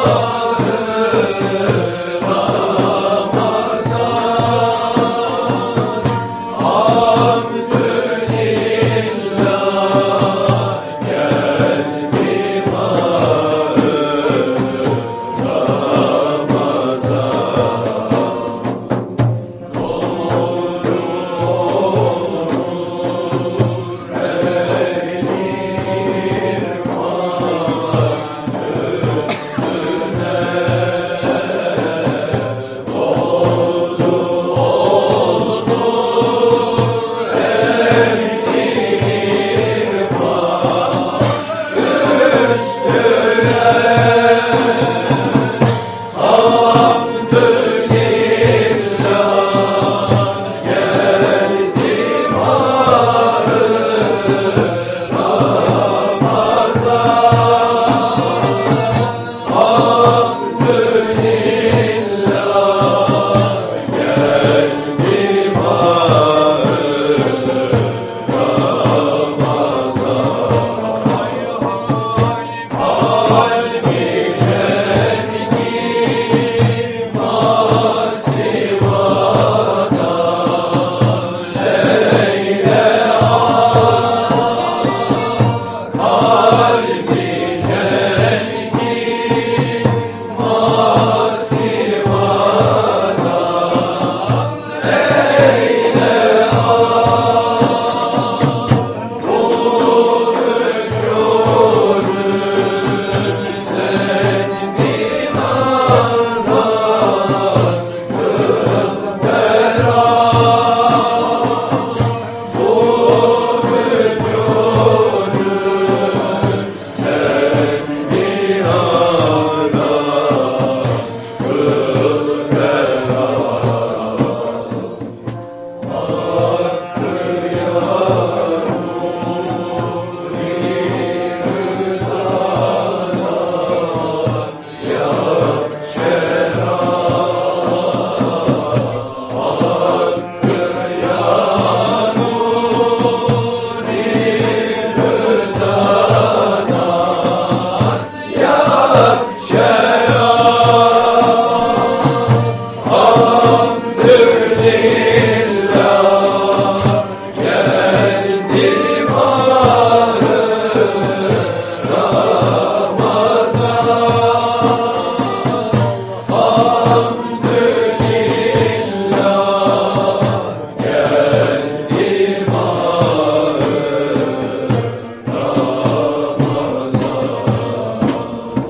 Oh. Amen.